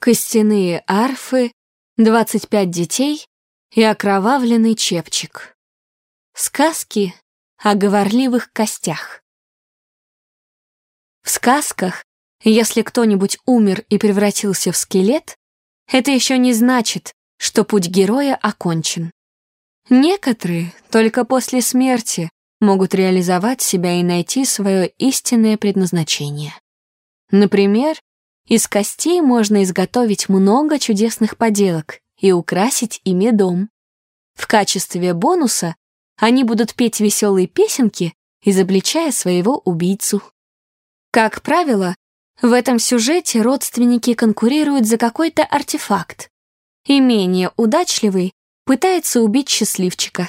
костяные арфы, 25 детей и окровавленный чепчик. Сказки о говорливых костях. В сказках, если кто-нибудь умер и превратился в скелет, это еще не значит, что путь героя окончен. Некоторые только после смерти могут реализовать себя и найти свое истинное предназначение. Например, из костей можно изготовить много чудесных поделок и украсить ими дом. В качестве бонуса они будут петь веселые песенки, изобличая своего убийцу. Как правило, в этом сюжете родственники конкурируют за какой-то артефакт, и менее удачливый пытается убить счастливчика.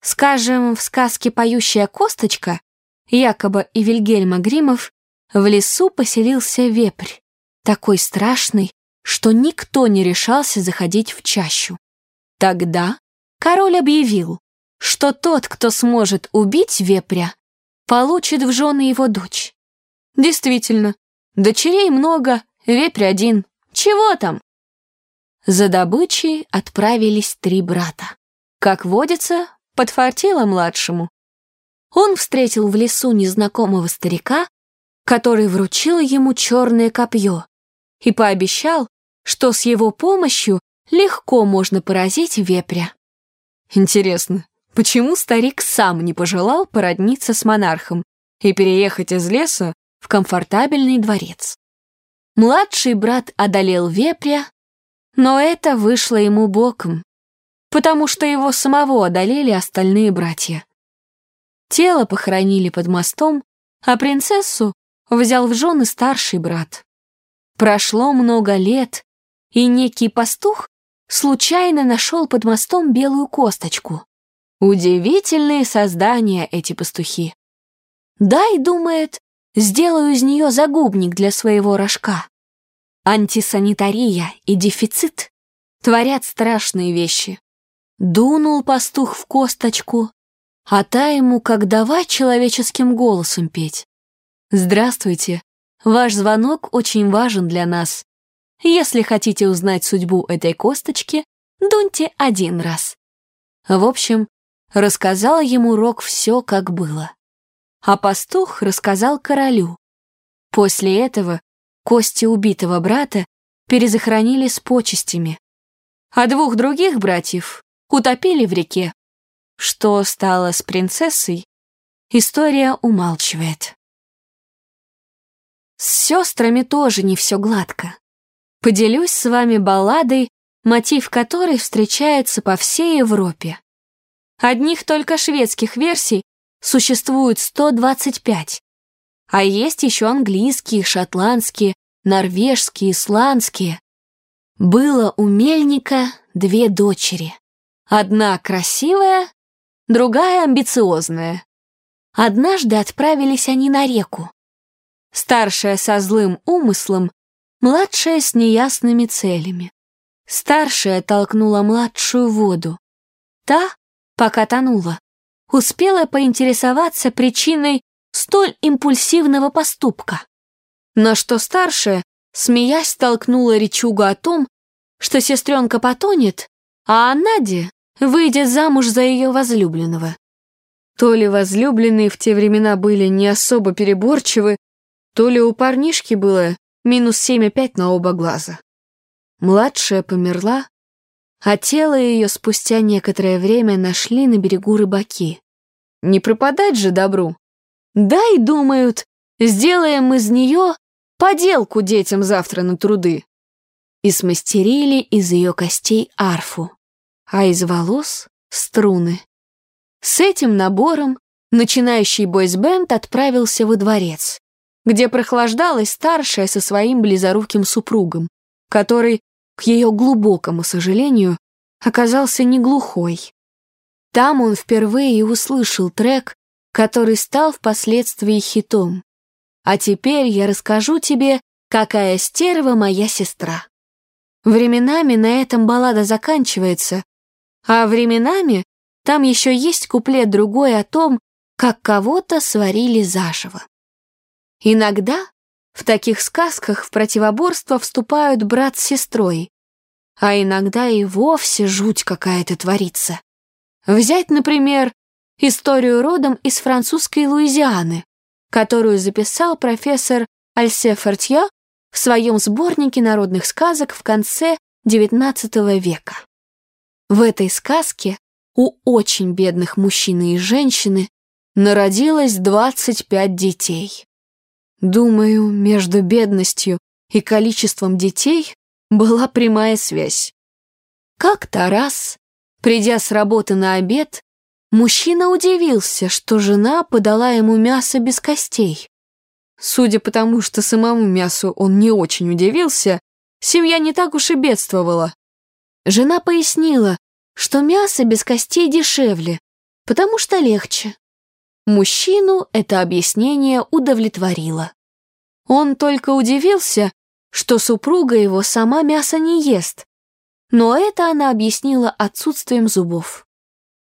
Скажем, в сказке «Поющая косточка» Якоба и Вильгельма Гримов в лесу поселился вепрь такой страшный, что никто не решался заходить в чащу. Тогда король объявил, что тот, кто сможет убить вепря, получит в жены его дочь. Действительно, дочерей много, вепрь один. Чего там? За добычей отправились три брата. Как водится, подфартило младшему. Он встретил в лесу незнакомого старика, который вручил ему черное копье, и пообещал, что с его помощью легко можно поразить вепря. Интересно, почему старик сам не пожелал породниться с монархом и переехать из леса в комфортабельный дворец? Младший брат одолел вепря, но это вышло ему боком, потому что его самого одолели остальные братья. Тело похоронили под мостом, а принцессу взял в жены старший брат. Прошло много лет, и некий пастух случайно нашел под мостом белую косточку. Удивительные создания эти пастухи. Дай, думает, сделаю из нее загубник для своего рожка. Антисанитария и дефицит творят страшные вещи. Дунул пастух в косточку, а та ему как давай человеческим голосом петь. «Здравствуйте, Ваш звонок очень важен для нас. Если хотите узнать судьбу этой косточки, дуньте один раз. В общем, рассказал ему Рок все, как было. А пастух рассказал королю. После этого кости убитого брата перезахоронили с почестями, а двух других братьев утопили в реке. Что стало с принцессой, история умалчивает. С сестрами тоже не все гладко. Поделюсь с вами балладой, мотив которой встречается по всей Европе. Одних только шведских версий существует 125, а есть еще английские, шотландские, норвежские, исландские. Было у Мельника две дочери. Одна красивая, другая амбициозная. Однажды отправились они на реку. Старшая со злым умыслом, младшая с неясными целями. Старшая толкнула младшую в воду. Та, пока тонула, успела поинтересоваться причиной столь импульсивного поступка. Но что старшая, смеясь, толкнула речугу о том, что сестренка потонет, а Надя выйдет замуж за ее возлюбленного. То ли возлюбленные в те времена были не особо переборчивы, то ли у парнишки было минус семь опять на оба глаза. Младшая померла, а тело ее спустя некоторое время нашли на берегу рыбаки. Не пропадать же добру. Да и думают, сделаем из нее поделку детям завтра на труды. И смастерили из ее костей арфу, а из волос — струны. С этим набором начинающий бойсбенд отправился во дворец где прохлаждалась старшая со своим близоруким супругом, который, к ее глубокому сожалению, оказался не глухой. Там он впервые услышал трек, который стал впоследствии хитом. А теперь я расскажу тебе, какая стерва моя сестра. Временами на этом баллада заканчивается, а временами там еще есть куплет другой о том, как кого-то сварили заживо. Иногда в таких сказках в противоборство вступают брат с сестрой, а иногда и вовсе жуть какая-то творится. Взять, например, историю родом из французской Луизианы, которую записал профессор Альсе Фортье в своем сборнике народных сказок в конце XIX века. В этой сказке у очень бедных мужчины и женщины народилось 25 детей. Думаю, между бедностью и количеством детей была прямая связь. Как-то раз, придя с работы на обед, мужчина удивился, что жена подала ему мясо без костей. Судя по тому, что самому мясу он не очень удивился, семья не так уж и бедствовала. Жена пояснила, что мясо без костей дешевле, потому что легче. Мужчину это объяснение удовлетворило. Он только удивился, что супруга его сама мясо не ест, но это она объяснила отсутствием зубов.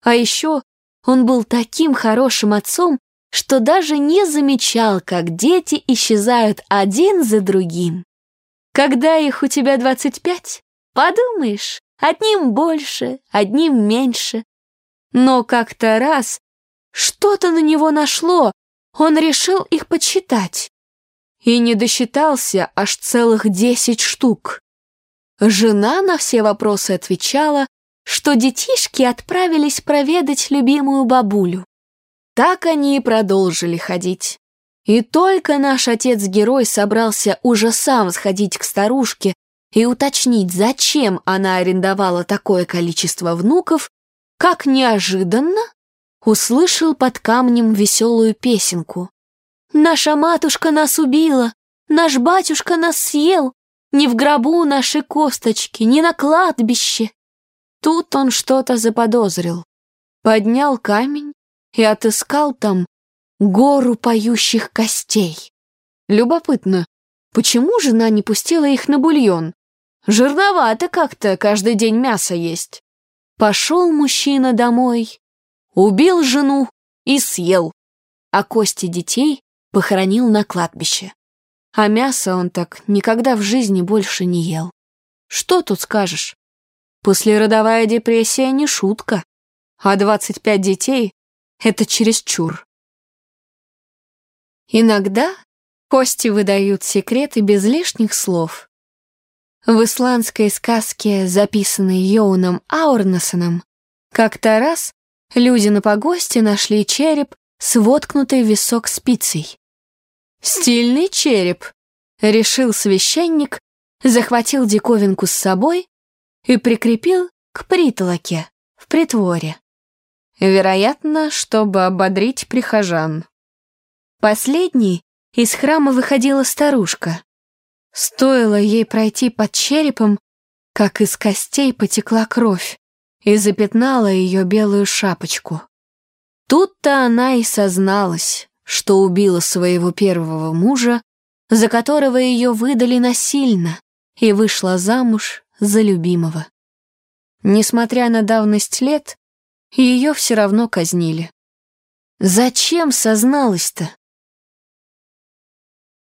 А еще он был таким хорошим отцом, что даже не замечал, как дети исчезают один за другим. Когда их у тебя двадцать пять, подумаешь, одним больше, одним меньше. Но как-то раз что-то на него нашло, он решил их подсчитать. И не досчитался аж целых десять штук. Жена на все вопросы отвечала, что детишки отправились проведать любимую бабулю. Так они и продолжили ходить. И только наш отец-герой собрался уже сам сходить к старушке и уточнить, зачем она арендовала такое количество внуков, как неожиданно услышал под камнем веселую песенку. «Наша матушка нас убила, наш батюшка нас съел, ни в гробу наши косточки, ни на кладбище». Тут он что-то заподозрил, поднял камень и отыскал там гору поющих костей. Любопытно, почему жена не пустила их на бульон? Жирновато как-то каждый день мясо есть. Пошел мужчина домой, убил жену и съел, а кости детей похоронил на кладбище. А мясо он так никогда в жизни больше не ел. Что тут скажешь? Послеродовая депрессия не шутка, а 25 детей — это чересчур. Иногда кости выдают секреты без лишних слов. В исландской сказке, записанной Йоуном Аурнасоном, как-то раз люди на погосте нашли череп с воткнутой в висок спицей. «Стильный череп», — решил священник, захватил диковинку с собой и прикрепил к притолоке в притворе. Вероятно, чтобы ободрить прихожан. Последней из храма выходила старушка. Стоило ей пройти под черепом, как из костей потекла кровь и запятнала ее белую шапочку. Тут-то она и созналась, что убила своего первого мужа, за которого ее выдали насильно, и вышла замуж за любимого. Несмотря на давность лет, ее все равно казнили. Зачем созналась-то?